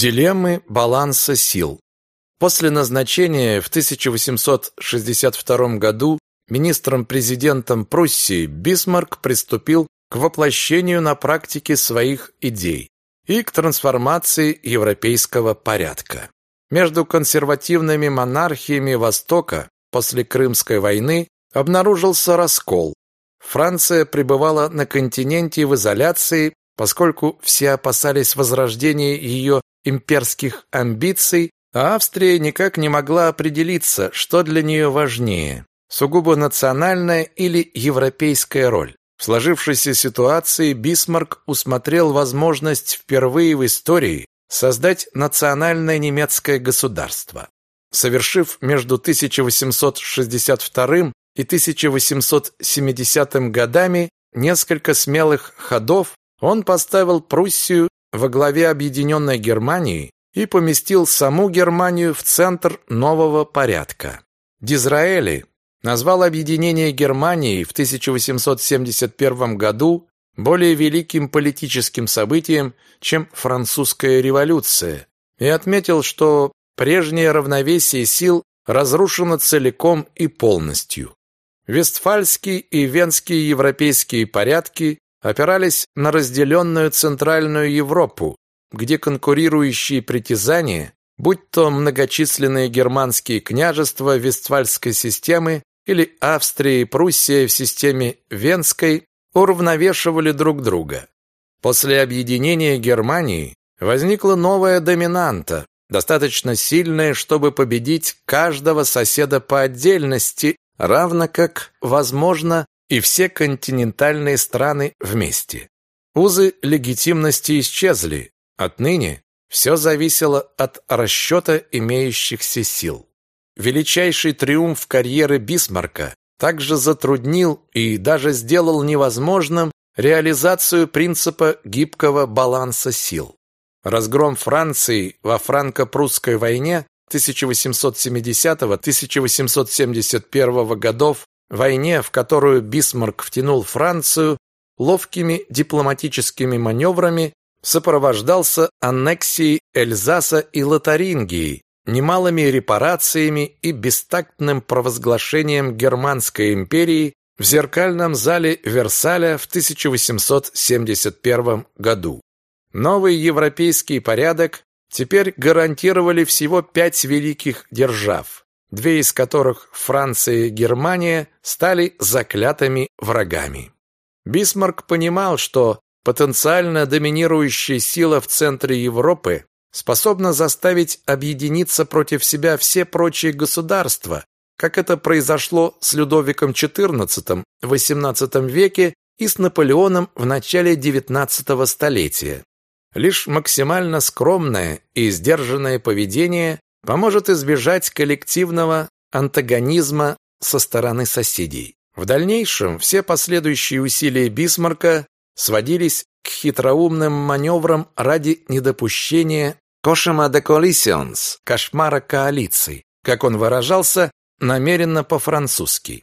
Дилеммы баланса сил. После назначения в 1862 году министром-президентом Пруссии Бисмарк приступил к воплощению на практике своих идей и к трансформации европейского порядка. Между консервативными монархиями Востока после Крымской войны обнаружился раскол. Франция пребывала на континенте в изоляции, поскольку все опасались возрождения ее имперских амбиций, а Австрия никак не могла определиться, что для нее важнее – сугубо национальная или европейская роль. В сложившейся ситуации Бисмарк усмотрел возможность впервые в истории создать национальное немецкое государство. Совершив между 1862 и 1870 годами несколько смелых ходов, он поставил Пруссию во главе объединенной Германии и поместил саму Германию в центр нового порядка. Дизраэли назвал объединение Германии в 1871 году более великим политическим событием, чем французская революция, и отметил, что прежнее равновесие сил разрушено целиком и полностью. Вестфальские и венские европейские порядки опирались на разделенную Центральную Европу, где конкурирующие притязания, будь то многочисленные германские княжества Вестфальской системы или Австрия и Пруссия в системе Венской, уравновешивали друг друга. После объединения Германии возникла новая доминанта, достаточно сильная, чтобы победить каждого соседа по отдельности, равно как, возможно, и все континентальные страны вместе. Узы легитимности исчезли. Отныне все зависело от расчета имеющихся сил. Величайший триумф карьеры Бисмарка также затруднил и даже сделал невозможным реализацию принципа гибкого баланса сил. Разгром Франции во франко-прусской войне 1870-1871 годов, войне, в которую Бисмарк втянул Францию, ловкими дипломатическими маневрами сопровождался аннексией Эльзаса и Лотарингии, немалыми репарациями и бестактным провозглашением Германской империи в зеркальном зале Версаля в 1871 году. Новый европейский порядок теперь гарантировали всего пять великих держав, две из которых Франция и Германия стали заклятыми врагами. Бисмарк понимал, что потенциально доминирующая сила в центре Европы способна заставить объединиться против себя все прочие государства, как это произошло с Людовиком XIV в XVIII веке и с Наполеоном в начале XIX столетия. Лишь максимально скромное и сдержанное поведение поможет избежать коллективного антагонизма со стороны соседей. В дальнейшем все последующие усилия Бисмарка сводились к хитроумным маневрам ради недопущения «кошема де coalitions» – кошмара коалиций, как он выражался, намеренно по-французски.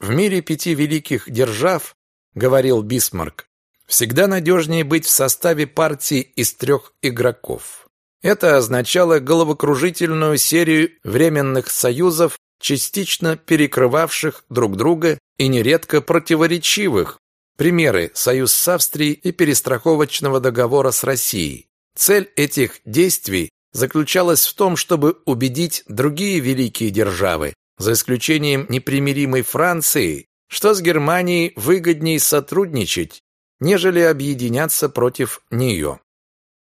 В мире пяти великих держав, говорил Бисмарк, всегда надежнее быть в составе партии из трех игроков. Это означало головокружительную серию временных союзов, частично перекрывавших друг друга и нередко противоречивых, Примеры – союз с Австрией и перестраховочного договора с Россией. Цель этих действий заключалась в том, чтобы убедить другие великие державы, за исключением непримиримой Франции, что с Германией выгоднее сотрудничать, нежели объединяться против нее.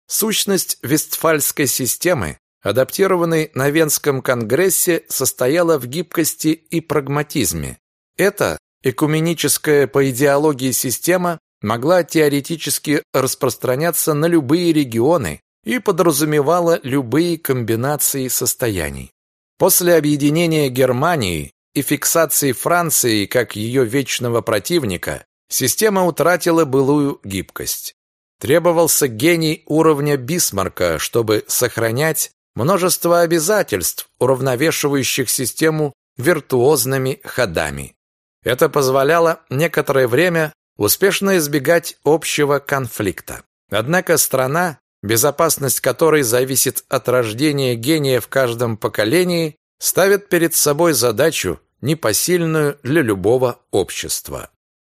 Сущность Вестфальской системы, адаптированной на Венском конгрессе, состояла в гибкости и прагматизме. Это Экуменическая по идеологии система могла теоретически распространяться на любые регионы и подразумевала любые комбинации состояний. После объединения Германии и фиксации Франции как ее вечного противника, система утратила былую гибкость. Требовался гений уровня Бисмарка, чтобы сохранять множество обязательств, уравновешивающих систему виртуозными ходами. Это позволяло некоторое время успешно избегать общего конфликта. Однако страна, безопасность которой зависит от рождения гения в каждом поколении, ставит перед собой задачу, непосильную для любого общества.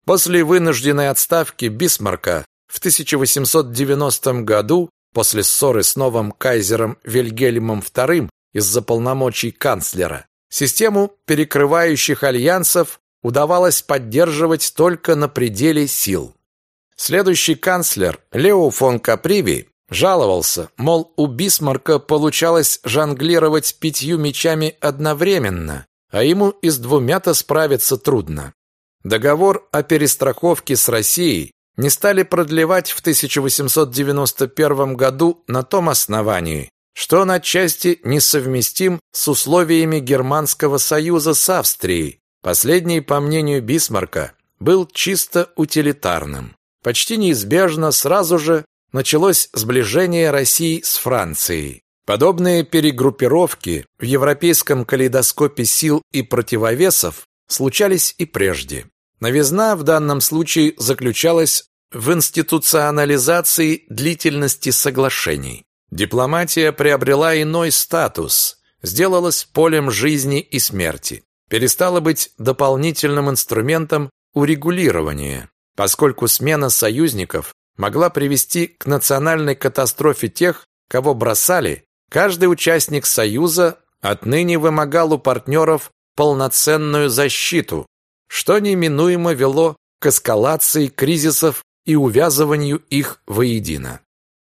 После вынужденной отставки Бисмарка в 1890 году, после ссоры с новым кайзером Вильгельмом II из-за полномочий канцлера, систему перекрывающих альянсов удавалось поддерживать только на пределе сил. Следующий канцлер Лео фон Каприви жаловался, мол, у Бисмарка получалось жонглировать пятью мечами одновременно, а ему и с двумя-то справиться трудно. Договор о перестраховке с Россией не стали продлевать в 1891 году на том основании, что он отчасти несовместим с условиями Германского союза с Австрией. Последний, по мнению Бисмарка, был чисто утилитарным. Почти неизбежно сразу же началось сближение России с Францией. Подобные перегруппировки в европейском калейдоскопе сил и противовесов случались и прежде. Новизна в данном случае заключалась в институционализации длительности соглашений. Дипломатия приобрела иной статус, сделалась полем жизни и смерти, перестала быть дополнительным инструментом урегулирования, поскольку смена союзников могла привести к национальной катастрофе тех, кого бросали, каждый участник союза отныне вымогал у партнеров полноценную защиту, что неминуемо вело к эскалации кризисов и увязыванию их воедино.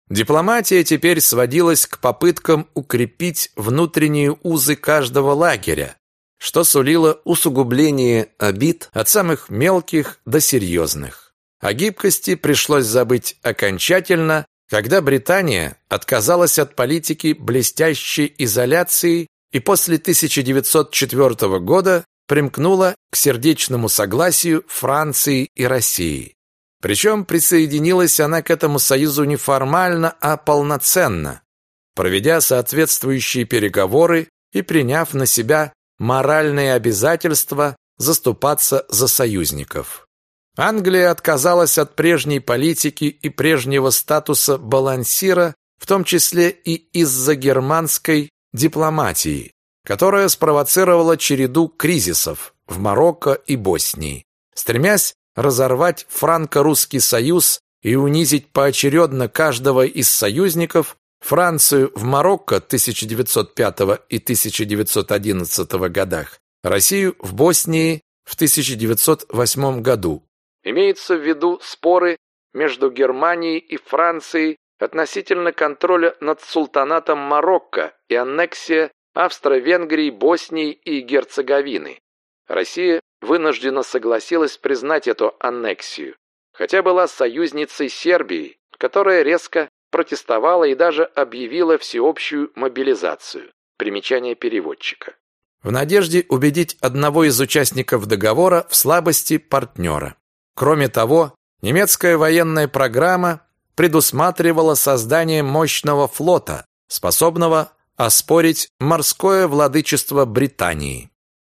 Дипломатия теперь сводилась к попыткам укрепить внутренние узы каждого лагеря, что сулило усугубление обид от самых мелких до серьезных. О гибкости пришлось забыть окончательно, когда Британия отказалась от политики блестящей изоляции и после 1904 года примкнула к сердечному согласию Франции и России. Причем присоединилась она к этому союзу не формально, а полноценно, проведя соответствующие переговоры и приняв на себя моральные обязательства заступаться за союзников. Англия отказалась от прежней политики и прежнего статуса балансира, в том числе и из-за германской дипломатии, которая спровоцировала череду кризисов в Марокко и Боснии, стремясь разорвать франко-русский союз и унизить поочередно каждого из союзников, Францию в Марокко 1905 и 1911 годах, Россию в Боснии в 1908 году. Имеется в виду споры между Германией и Францией относительно контроля над султанатом Марокко и аннексия Австро-Венгрии, Боснии и Герцеговины. Россия вынуждена согласилась признать эту аннексию, хотя была союзницей Сербии, которая резко протестовала и даже объявила всеобщую мобилизацию. Примечание переводчика. В надежде убедить одного из участников договора в слабости партнера. Кроме того, немецкая военная программа предусматривала создание мощного флота, способного оспорить морское владычество Британии.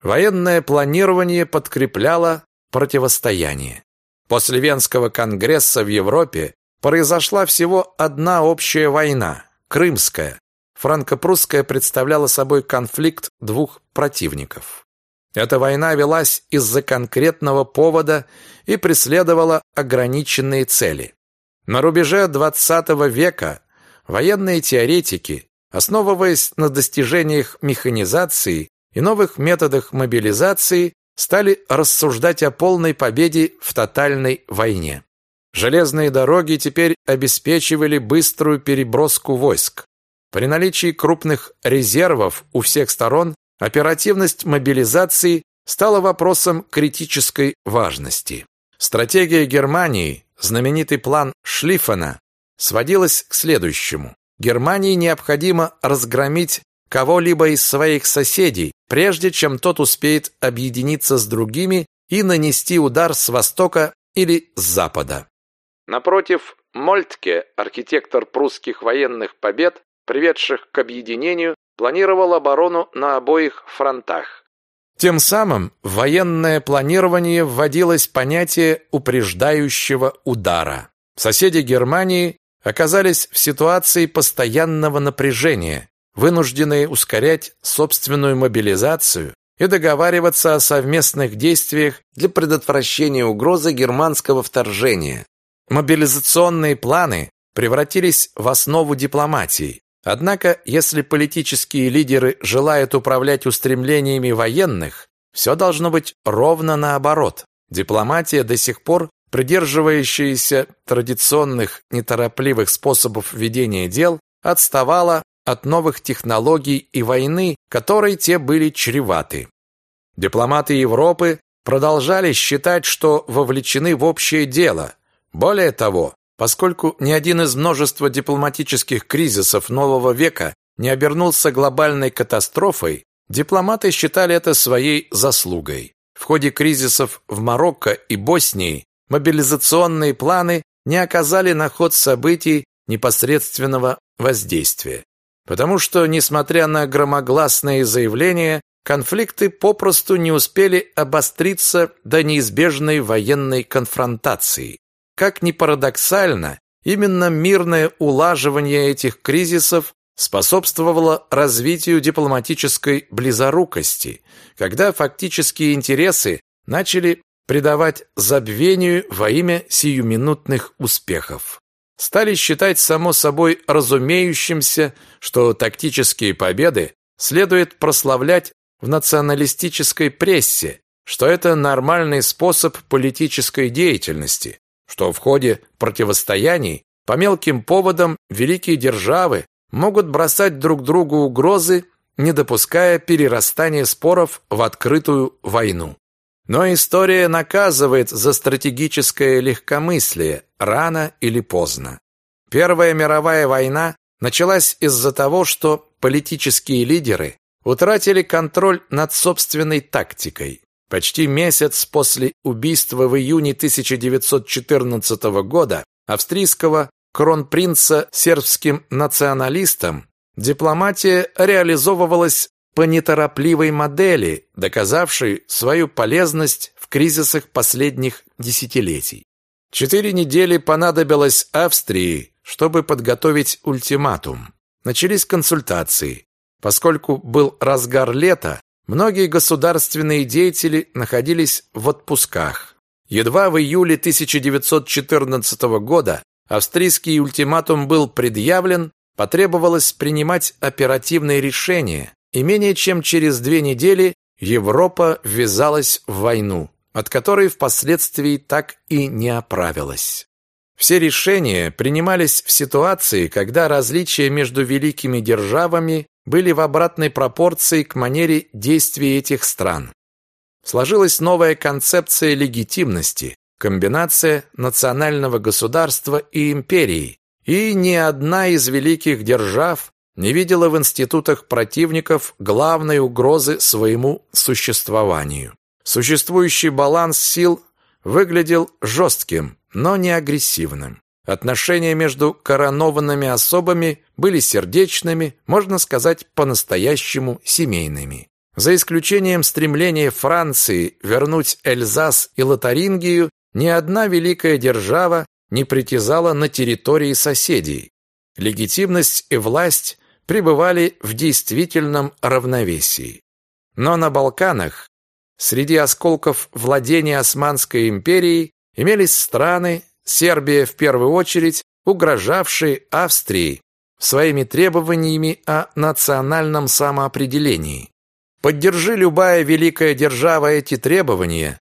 Военное планирование подкрепляло противостояние. После Венского конгресса в Европе произошла всего одна общая война – Крымская. Франко-прусская представляла собой конфликт двух противников. Эта война велась из-за конкретного повода и преследовала ограниченные цели. На рубеже XX века военные теоретики, основываясь на достижениях механизации и новых методах мобилизации, стали рассуждать о полной победе в тотальной войне. Железные дороги теперь обеспечивали быструю переброску войск. При наличии крупных резервов у всех сторон оперативность мобилизации стала вопросом критической важности. Стратегия Германии, знаменитый план Шлиффена, сводилась к следующему. Германии необходимо разгромить кого-либо из своих соседей, прежде чем тот успеет объединиться с другими и нанести удар с востока или с запада. Напротив, Мольтке, архитектор прусских военных побед, приведших к объединению, планировал оборону на обоих фронтах. Тем самым в военное планирование вводилось понятие упреждающего удара. Соседи Германии оказались в ситуации постоянного напряжения, вынужденные ускорять собственную мобилизацию и договариваться о совместных действиях для предотвращения угрозы германского вторжения. Мобилизационные планы превратились в основу дипломатии. Однако, если политические лидеры желают управлять устремлениями военных, все должно быть ровно наоборот. Дипломатия до сих пор придерживающаяся традиционных неторопливых способов ведения дел, отставала от новых технологий и войны, которой те были чреваты. Дипломаты Европы продолжали считать, что вовлечены в общее дело. Более того, поскольку ни один из множества дипломатических кризисов нового века не обернулся глобальной катастрофой, дипломаты считали это своей заслугой. В ходе кризисов в Марокко и Боснии мобилизационные планы не оказали на ход событий непосредственного воздействия. Потому что, несмотря на громогласные заявления, конфликты попросту не успели обостриться до неизбежной военной конфронтации. Как ни парадоксально, именно мирное улаживание этих кризисов способствовало развитию дипломатической близорукости, когда фактические интересы начали предавать забвению во имя сиюминутных успехов. Стали считать само собой разумеющимся, что тактические победы следует прославлять в националистической прессе, что это нормальный способ политической деятельности, что в ходе противостояний по мелким поводам великие державы могут бросать друг другу угрозы, не допуская перерастания споров в открытую войну. Но история наказывает за стратегическое легкомыслие рано или поздно. Первая мировая война началась из-за того, что политические лидеры утратили контроль над собственной тактикой. Почти месяц после убийства в июне 1914 года австрийского кронпринца сербским националистам дипломатия реализовывалась по неторопливой модели, доказавшей свою полезность в кризисах последних десятилетий. Четыре недели понадобилось Австрии, чтобы подготовить ультиматум. Начались консультации. Поскольку был разгар лета, многие государственные деятели находились в отпусках. Едва в июле 1914 года австрийский ультиматум был предъявлен, потребовалось принимать оперативные решения, и менее чем через две недели Европа ввязалась в войну, от которой впоследствии так и не оправилась. Все решения принимались в ситуации, когда различия между великими державами были в обратной пропорции к манере действий этих стран. Сложилась новая концепция легитимности, комбинация национального государства и империи, и ни одна из великих держав не видела в институтах противников главной угрозы своему существованию. Существующий баланс сил выглядел жестким, но не агрессивным. Отношения между коронованными особами были сердечными, можно сказать, по-настоящему семейными. За исключением стремления Франции вернуть Эльзас и Лотарингию, ни одна великая держава не притязала на территории соседей. Легитимность и власть пребывали в действительном равновесии. Но на Балканах, среди осколков владения Османской империи, имелись страны, Сербия в первую очередь, угрожавшие Австрии своими требованиями о национальном самоопределении. Поддержи любая великая держава эти требования,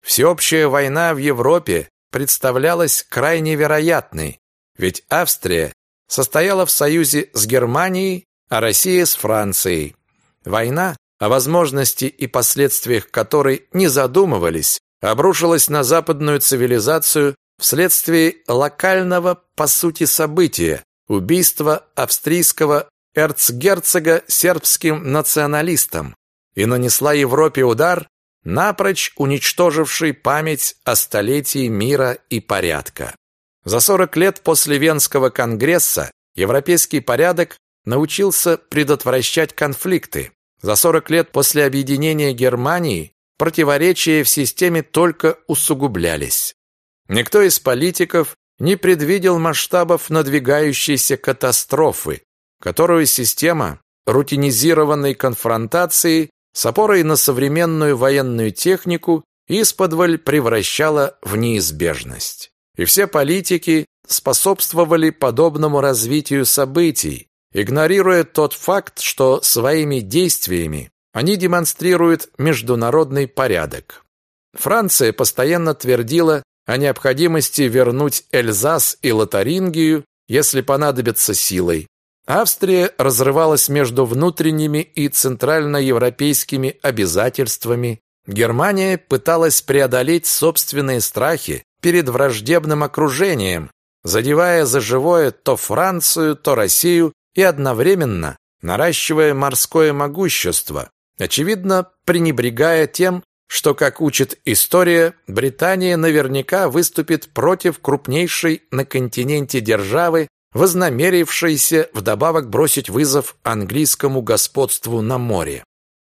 всеобщая война в Европе представлялась крайне вероятной, ведь Австрия состояла в союзе с Германией, а Россия с Францией. Война, о возможности и последствиях которой не задумывались, обрушилась на западную цивилизацию вследствие локального, по сути, события – убийства австрийского эрцгерцога сербским националистам и нанесла Европе удар, напрочь уничтоживший память о столетии мира и порядка. За 40 лет после Венского конгресса европейский порядок научился предотвращать конфликты. За 40 лет после объединения Германии противоречия в системе только усугублялись. Никто из политиков не предвидел масштабов надвигающейся катастрофы, которую система рутинизированной конфронтации с опорой на современную военную технику исподволь превращала в неизбежность. И все политики способствовали подобному развитию событий, игнорируя тот факт, что своими действиями они демонстрируют международный порядок. Франция постоянно твердила о необходимости вернуть Эльзас и Лотарингию, если понадобится силой. Австрия разрывалась между внутренними и центральноевропейскими обязательствами. Германия пыталась преодолеть собственные страхи перед враждебным окружением, задевая за живое то Францию, то Россию и одновременно наращивая морское могущество, очевидно, пренебрегая тем, что, как учит история, Британия наверняка выступит против крупнейшей на континенте державы, вознамерившейся вдобавок бросить вызов английскому господству на море.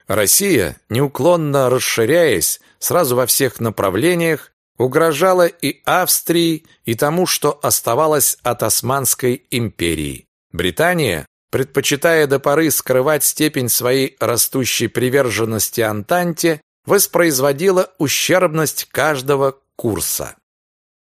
Россия, неуклонно расширяясь сразу во всех направлениях, угрожала и Австрии, и тому, что оставалось от Османской империи. Британия, предпочитая до поры скрывать степень своей растущей приверженности Антанте, воспроизводила ущербность каждого курса.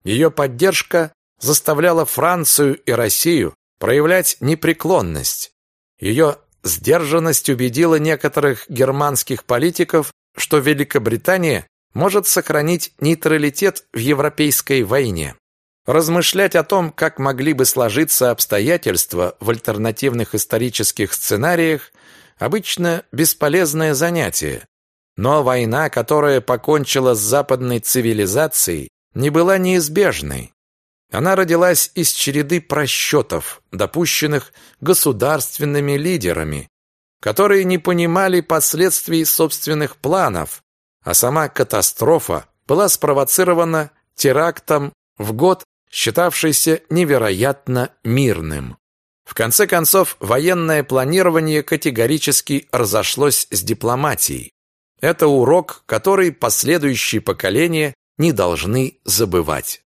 Ее поддержка заставляла Францию и Россию проявлять непреклонность. Ее сдержанность убедила некоторых германских политиков, что Великобритания может сохранить нейтралитет в европейской войне. Размышлять о том, как могли бы сложиться обстоятельства в альтернативных исторических сценариях, обычно бесполезное занятие, но война, которая покончила с западной цивилизацией, не была неизбежной. Она родилась из череды просчетов, допущенных государственными лидерами, которые не понимали последствий собственных планов, а сама катастрофа была спровоцирована терактом в год, считавшийся невероятно мирным. В конце концов, военное планирование категорически разошлось с дипломатией. Это урок, который последующие поколения не должны забывать.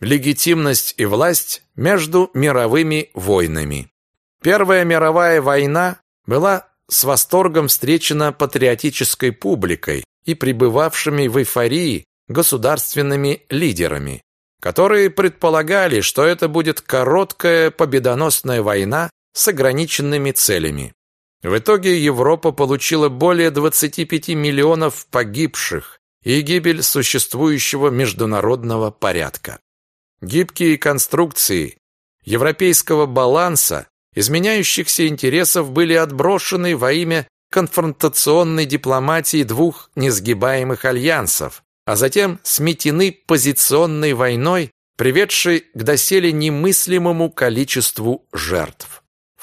Легитимность и власть между мировыми войнами. Первая мировая война была с восторгом встречена патриотической публикой и пребывавшими в эйфории государственными лидерами, которые предполагали, что это будет короткая победоносная война с ограниченными целями. В итоге Европа получила более 25 миллионов погибших и гибель существующего международного порядка. Гибкие конструкции европейского баланса, изменяющихся интересов были отброшены во имя конфронтационной дипломатии двух несгибаемых альянсов, а затем сметены позиционной войной, приведшей к доселе немыслимому количеству жертв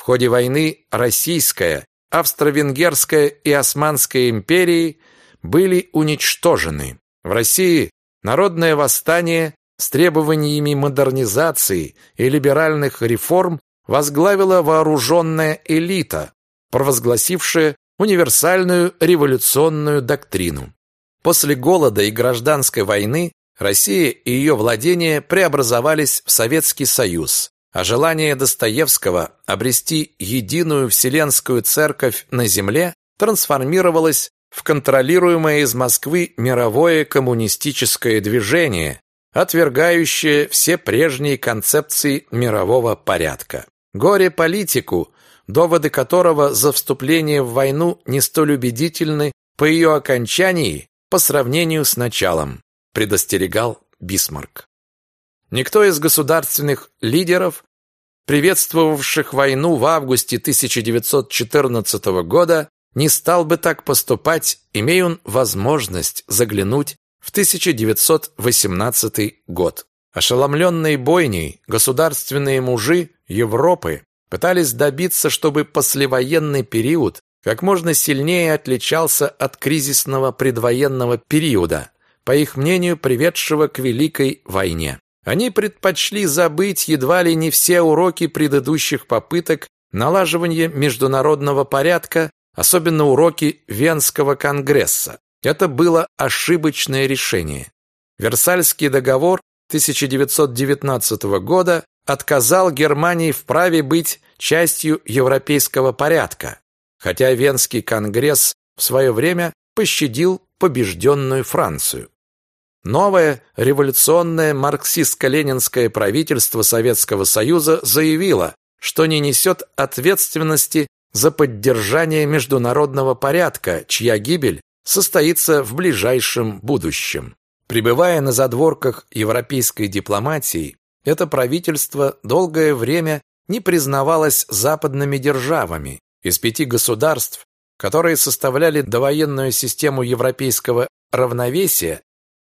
ходе войны Российская, Австро-Венгерская и Османская империи были уничтожены. В России народное восстание с требованиями модернизации и либеральных реформ возглавила вооруженная элита, провозгласившая универсальную революционную доктрину. После голода и гражданской войны Россия и ее владения преобразовались в Советский Союз, а желание Достоевского обрести единую вселенскую церковь на земле трансформировалось в контролируемое из Москвы мировое коммунистическое движение, отвергающее все прежние концепции мирового порядка. Горе политику, доводы которого за вступление в войну не столь убедительны по ее окончании по сравнению с началом, предостерегал Бисмарк. Никто из государственных лидеров, приветствовавших войну в августе 1914 года, не стал бы так поступать, имея он возможность заглянуть в 1918 год. Ошеломленные бойней государственные мужи Европы пытались добиться, чтобы послевоенный период как можно сильнее отличался от кризисного предвоенного периода, по их мнению, приведшего к Великой войне. Они предпочли забыть едва ли не все уроки предыдущих попыток налаживания международного порядка, особенно уроки Венского конгресса. Это было ошибочное решение. Версальский договор 1919 года отказал Германии в праве быть частью европейского порядка, хотя Венский конгресс в свое время пощадил побежденную Францию. Новое революционное марксистско-ленинское правительство Советского Союза заявило, что не несет ответственности за поддержание международного порядка, чья гибель состоится в ближайшем будущем. Пребывая на задворках европейской дипломатии, это правительство долгое время не признавалось западными державами. Из пяти государств, которые составляли довоенную систему европейского равновесия,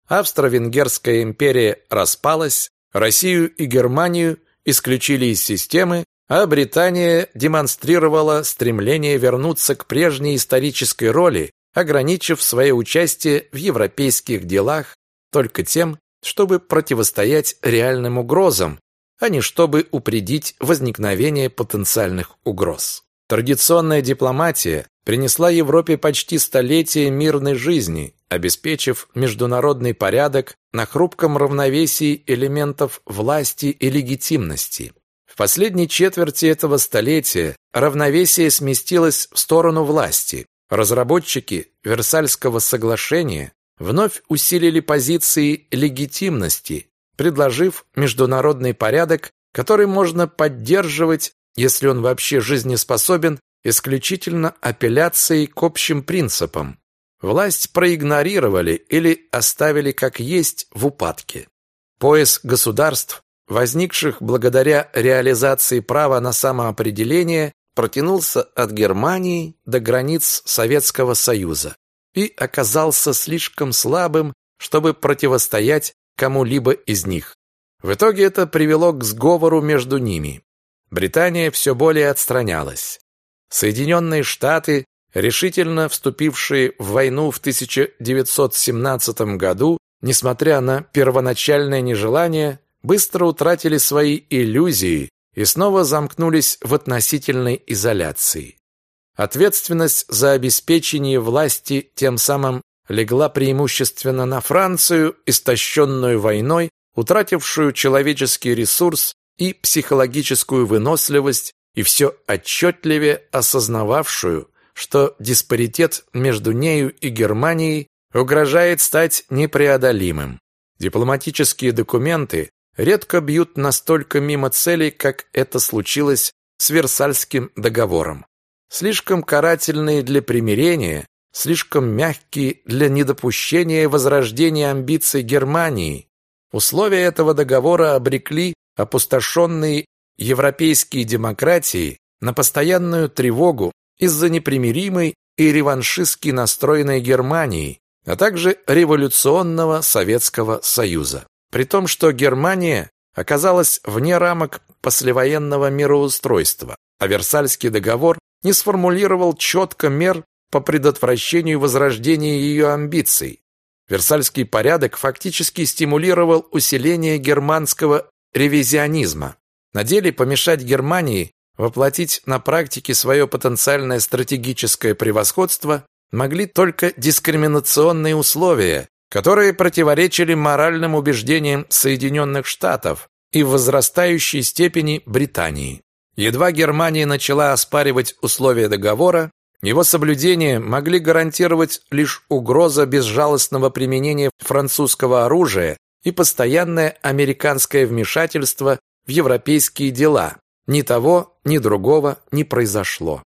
Австро-Венгерская империя распалась, Россию и Германию исключили из системы, а Британия демонстрировала стремление вернуться к прежней исторической роли, ограничив свое участие в европейских делах только тем, чтобы противостоять реальным угрозам, а не чтобы упредить возникновение потенциальных угроз. Традиционная дипломатия принесла Европе почти столетие мирной жизни, обеспечив международный порядок на хрупком равновесии элементов власти и легитимности. В последней четверти этого столетия равновесие сместилось в сторону власти. Разработчики Версальского соглашения вновь усилили позиции легитимности, предложив международный порядок, который можно поддерживать, если он вообще жизнеспособен, исключительно апелляцией к общим принципам. Власть проигнорировали или оставили как есть в упадке. Пояс государств, возникших благодаря реализации права на самоопределение, протянулся от Германии до границ Советского Союза и оказался слишком слабым, чтобы противостоять кому-либо из них. В итоге это привело к сговору между ними. Британия все более отстранялась. Соединенные Штаты, решительно вступившие в войну в 1917 году, несмотря на первоначальное нежелание, быстро утратили свои иллюзии и снова замкнулись в относительной изоляции. Ответственность за обеспечение власти тем самым легла преимущественно на Францию, истощенную войной, утратившую человеческий ресурс и психологическую выносливость, и все отчетливее осознававшую, что диспаритет между нею и Германией угрожает стать непреодолимым. Дипломатические документы редко бьют настолько мимо цели, как это случилось с Версальским договором слишком карательные для примирения, слишком мягкие для недопущения возрождения амбиций Германии. Условия этого договора обрекли опустошенные европейские демократии на постоянную тревогу из-за непримиримой и реваншистски настроенной Германии, а также революционного Советского Союза. При том, что Германия оказалась вне рамок послевоенного мироустройства, а Версальский договор не сформулировал четко мер по предотвращению возрождения ее амбиций. Версальский порядок фактически стимулировал усиление германского ревизионизма. На деле помешать Германии воплотить на практике свое потенциальное стратегическое превосходство могли только дискриминационные условия, которые противоречили моральным убеждениям Соединенных Штатов и в возрастающей степени Британии. Едва Германия начала оспаривать условия договора, его соблюдение могли гарантировать лишь угроза безжалостного применения французского оружия и постоянное американское вмешательство в европейские дела. Ни того, ни другого не произошло.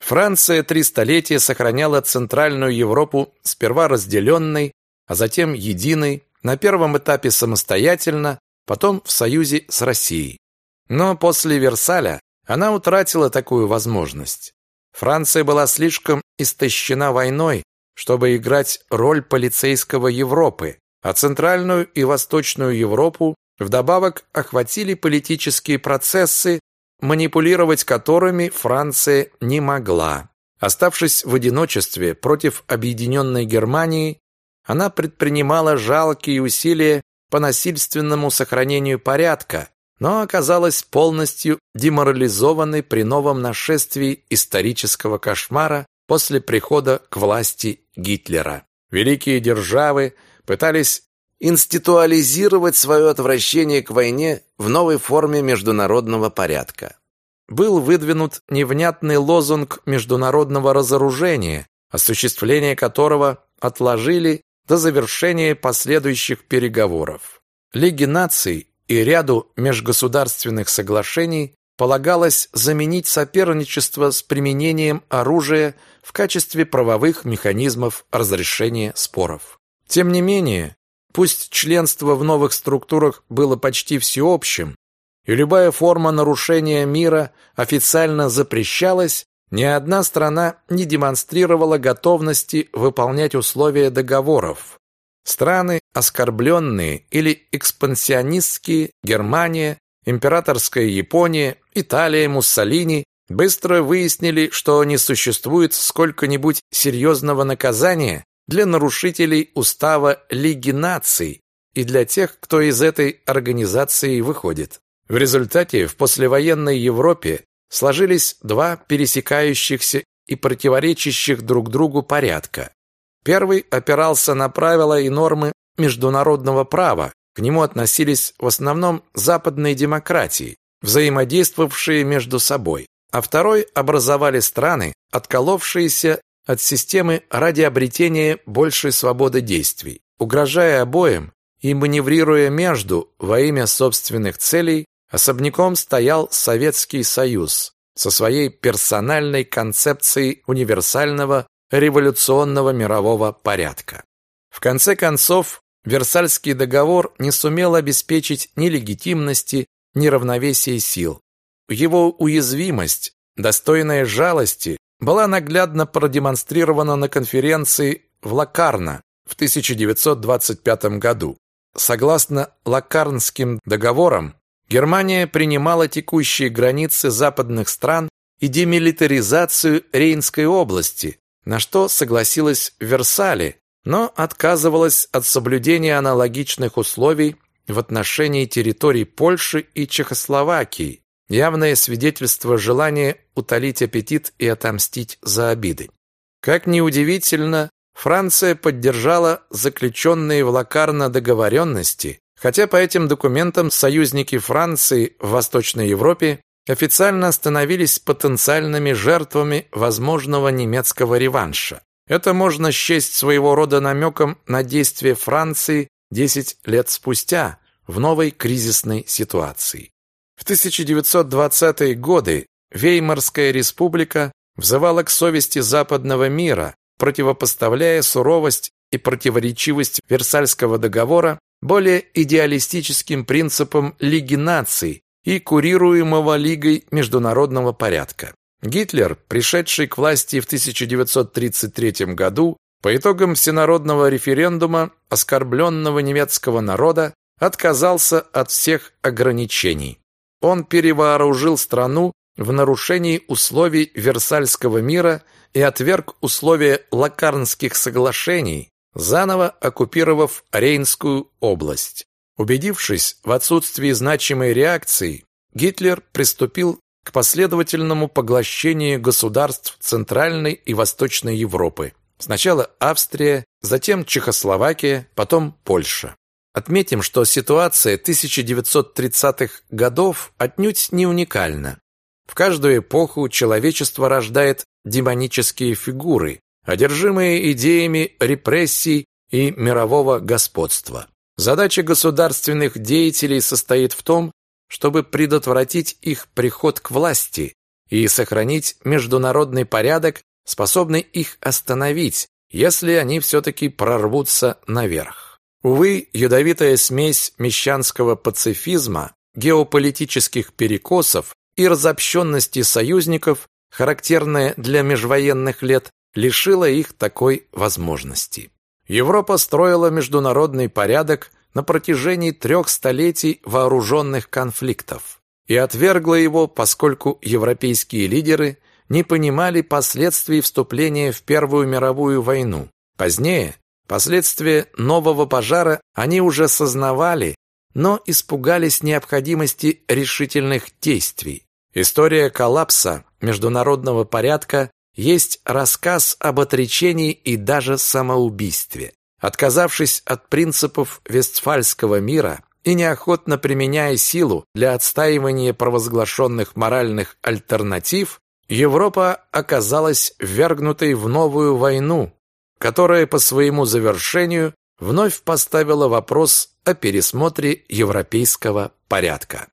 Франция три столетия сохраняла Центральную Европу сперва разделенной, а затем единой, на первом этапе самостоятельно, потом в союзе с Россией. Но после Версаля она утратила такую возможность. Франция была слишком истощена войной, чтобы играть роль полицейского Европы, а Центральную и Восточную Европу вдобавок охватили политические процессы, манипулировать которыми Франция не могла. Оставшись в одиночестве против объединенной Германии, она предпринимала жалкие усилия по насильственному сохранению порядка, но оказалась полностью деморализованной при новом нашествии исторического кошмара после прихода к власти Гитлера. Великие державы пытались институализировать свое отвращение к войне в новой форме международного порядка. Был выдвинут невнятный лозунг международного разоружения, осуществление которого отложили до завершения последующих переговоров. Лиге наций и ряду межгосударственных соглашений полагалось заменить соперничество с применением оружия в качестве правовых механизмов разрешения споров. Тем не менее, пусть членство в новых структурах было почти всеобщим, и любая форма нарушения мира официально запрещалась, ни одна страна не демонстрировала готовности выполнять условия договоров. Страны, оскорбленные или экспансионистские, Германия, императорская Япония, Италия, Муссолини, быстро выяснили, что не существует сколько-нибудь серьезного наказания для нарушителей устава Лиги наций и для тех, кто из этой организации выходит. В результате в послевоенной Европе сложились два пересекающихся и противоречащих друг другу порядка. Первый опирался на правила и нормы международного права, к нему относились в основном западные демократии, взаимодействовавшие между собой, а второй образовали страны, отколовшиеся от системы ради обретения большей свободы действий. Угрожая обоим и маневрируя между во имя собственных целей, особняком стоял Советский Союз со своей персональной концепцией универсального революционного мирового порядка. В конце концов, Версальский договор не сумел обеспечить ни легитимности, ни равновесия сил. Его уязвимость, достойная жалости, была наглядно продемонстрирована на конференции в Лакарно в 1925 году. Согласно Лакарнским договорам, Германия принимала текущие границы западных стран и демилитаризацию Рейнской области, на что согласилась в но отказывалась от соблюдения аналогичных условий в отношении территорий Польши и Чехословакии, явное свидетельство желания утолить аппетит и отомстить за обиды. Как ни удивительно, Франция поддержала заключенные в Лакарно договоренности, хотя по этим документам союзники Франции в Восточной Европе официально становились потенциальными жертвами возможного немецкого реванша. Это можно счесть своего рода намеком на действия Франции 10 лет спустя в новой кризисной ситуации. В 1920-е годы Веймарская республика взывала к совести западного мира, противопоставляя суровость и противоречивость Версальского договора более идеалистическим принципам Лиги наций и курируемого Лигой международного порядка. Гитлер, пришедший к власти в 1933 году, по итогам всенародного референдума оскорбленного немецкого народа отказался от всех ограничений. Он перевооружил страну в нарушении условий Версальского мира и отверг условия Лакарнских соглашений, заново оккупировав Рейнскую область. Убедившись в отсутствии значимой реакции, Гитлер приступил к последовательному поглощению государств Центральной и Восточной Европы. Сначала Австрия, затем Чехословакия, потом Польша. Отметим, что ситуация 1930-х годов отнюдь не уникальна. В каждую эпоху человечество рождает демонические фигуры, одержимые идеями репрессий и мирового господства. Задача государственных деятелей состоит в том, чтобы предотвратить их приход к власти и сохранить международный порядок, способный их остановить, если они все-таки прорвутся наверх. Увы, ядовитая смесь мещанского пацифизма, геополитических перекосов и разобщенности союзников, характерная для межвоенных лет, лишила их такой возможности. Европа строила международный порядок на протяжении трех столетий вооруженных конфликтов и отвергла его, поскольку европейские лидеры не понимали последствий вступления в Первую мировую войну. Позднее, последствия нового пожара они уже сознавали, но испугались необходимости решительных действий. История коллапса международного порядка есть рассказ об отречении и даже самоубийстве. Отказавшись от принципов Вестфальского мира и неохотно применяя силу для отстаивания провозглашенных моральных альтернатив, Европа оказалась ввергнутой в новую войну, которая по своему завершению вновь поставила вопрос о пересмотре европейского порядка.